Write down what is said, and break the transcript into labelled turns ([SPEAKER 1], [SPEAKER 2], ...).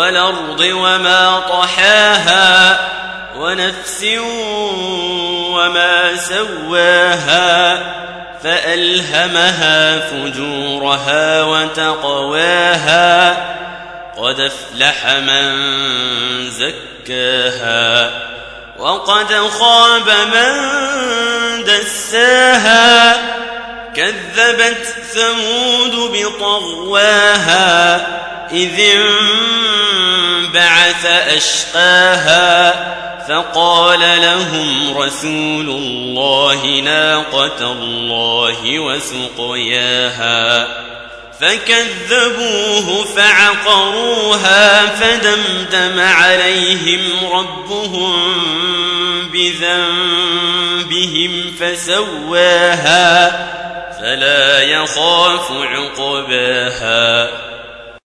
[SPEAKER 1] والأرض وما طحاها ونفس وما سواها فألهمها فجورها وتقواها قد أفلح من زكاها وقد خاب من دساها كذبت ثمود بطغواها إذ انبعث أشقاها فقال لهم رسول الله ناقة الله وسقياها فكذبوه فعقروها فدمدم عليهم ربهم بذنبهم فسواها فلا يخاف عقباها